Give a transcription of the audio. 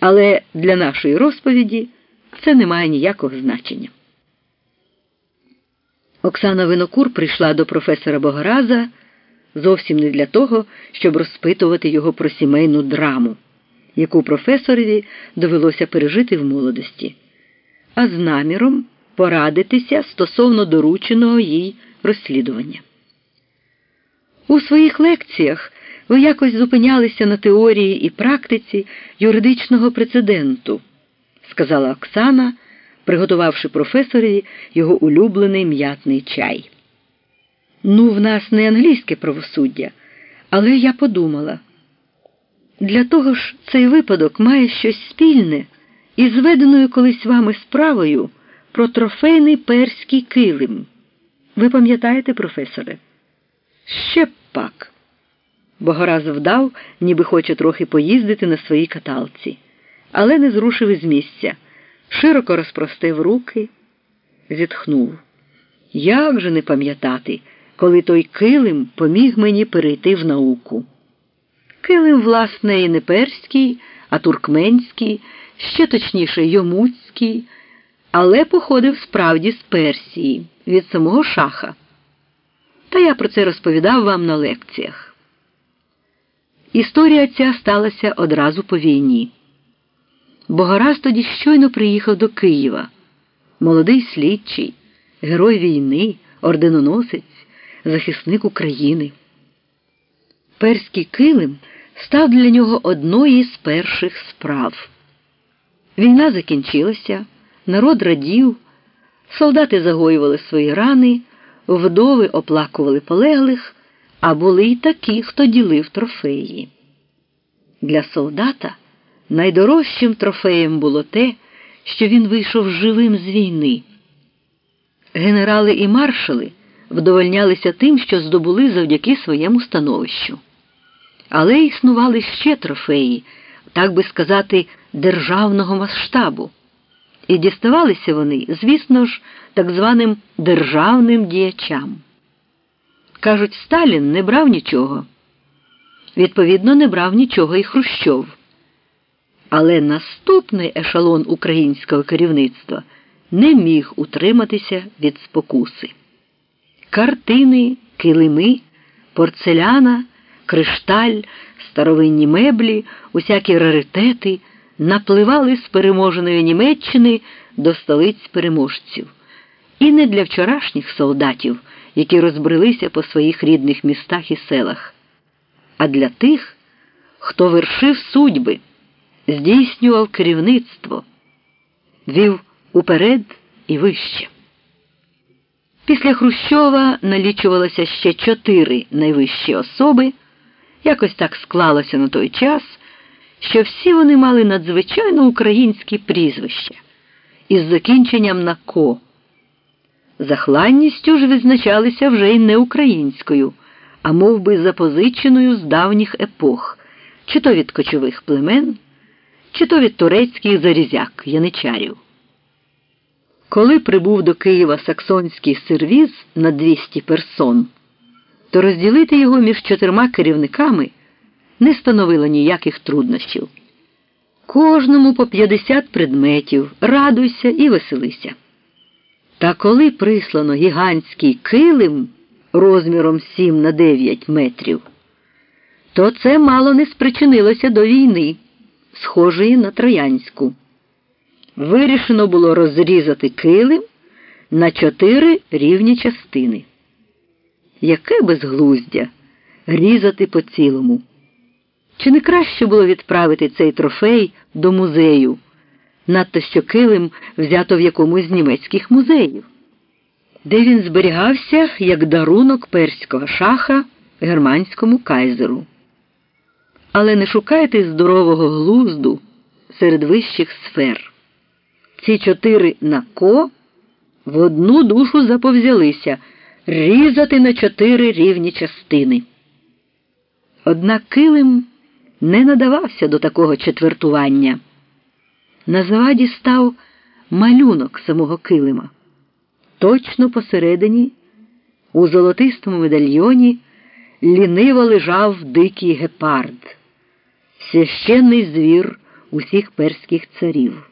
Але для нашої розповіді це не має ніякого значення. Оксана Винокур прийшла до професора Богораза зовсім не для того, щоб розпитувати його про сімейну драму, яку професорові довелося пережити в молодості, а з наміром порадитися стосовно дорученого їй розслідування. У своїх лекціях ви якось зупинялися на теорії і практиці юридичного прецеденту, сказала Оксана, приготувавши професорові його улюблений м'ятний чай. Ну, в нас не англійське правосуддя, але я подумала. Для того ж цей випадок має щось спільне із зведеною колись вами справою про трофейний перський килим. Ви пам'ятаєте, професоре? Ще пак. Богораз вдав, ніби хоче трохи поїздити на своїй каталці, але не зрушив із місця, широко розпростив руки, зітхнув. Як же не пам'ятати, коли той килим поміг мені перейти в науку? Килим, власне, і не перський, а туркменський, ще точніше йомуцький, але походив справді з Персії, від самого шаха. Та я про це розповідав вам на лекціях. Історія ця сталася одразу по війні. Богораз тоді щойно приїхав до Києва, молодий слідчий, герой війни, орденоносець, захисник України. Перський килим став для нього одною з перших справ. Війна закінчилася, народ радів, солдати загоювали свої рани, вдови оплакували полеглих а були й такі, хто ділив трофеї. Для солдата найдорожчим трофеєм було те, що він вийшов живим з війни. Генерали і маршали вдовольнялися тим, що здобули завдяки своєму становищу. Але існували ще трофеї, так би сказати, державного масштабу. І діставалися вони, звісно ж, так званим державним діячам. Кажуть, Сталін не брав нічого. Відповідно, не брав нічого і Хрущов. Але наступний ешелон українського керівництва не міг утриматися від спокуси. Картини, килими, порцеляна, кришталь, старовинні меблі, усякі раритети напливали з переможеної Німеччини до столиць переможців. І не для вчорашніх солдатів які розбрелися по своїх рідних містах і селах, а для тих, хто вершив судьби, здійснював керівництво, вів уперед і вище. Після Хрущова налічувалося ще чотири найвищі особи. Якось так склалося на той час, що всі вони мали надзвичайно українські прізвища із закінченням на ко. Захланністю ж відзначалися вже й не українською, а мов би запозиченою з давніх епох, чи то від кочових племен, чи то від турецьких зарізяк яничарів. Коли прибув до Києва саксонський сервіз на 200 персон, то розділити його між чотирма керівниками не становило ніяких труднощів. Кожному по 50 предметів, радуйся і веселися. Та коли прислано гігантський килим розміром 7 на 9 метрів, то це мало не спричинилося до війни, схожої на Троянську. Вирішено було розрізати килим на чотири рівні частини. Яке безглуздя різати по цілому? Чи не краще було відправити цей трофей до музею? Надто що килим взято в якомусь з німецьких музеїв, де він зберігався як дарунок перського шаха германському кайзеру. Але не шукайте здорового глузду серед вищих сфер. Ці чотири на ко в одну душу заповзялися різати на чотири рівні частини. Однак килим не надавався до такого четвертування. На заваді став малюнок самого килима. Точно посередині, у золотистому медальйоні, ліниво лежав дикий гепард, священний звір усіх перських царів.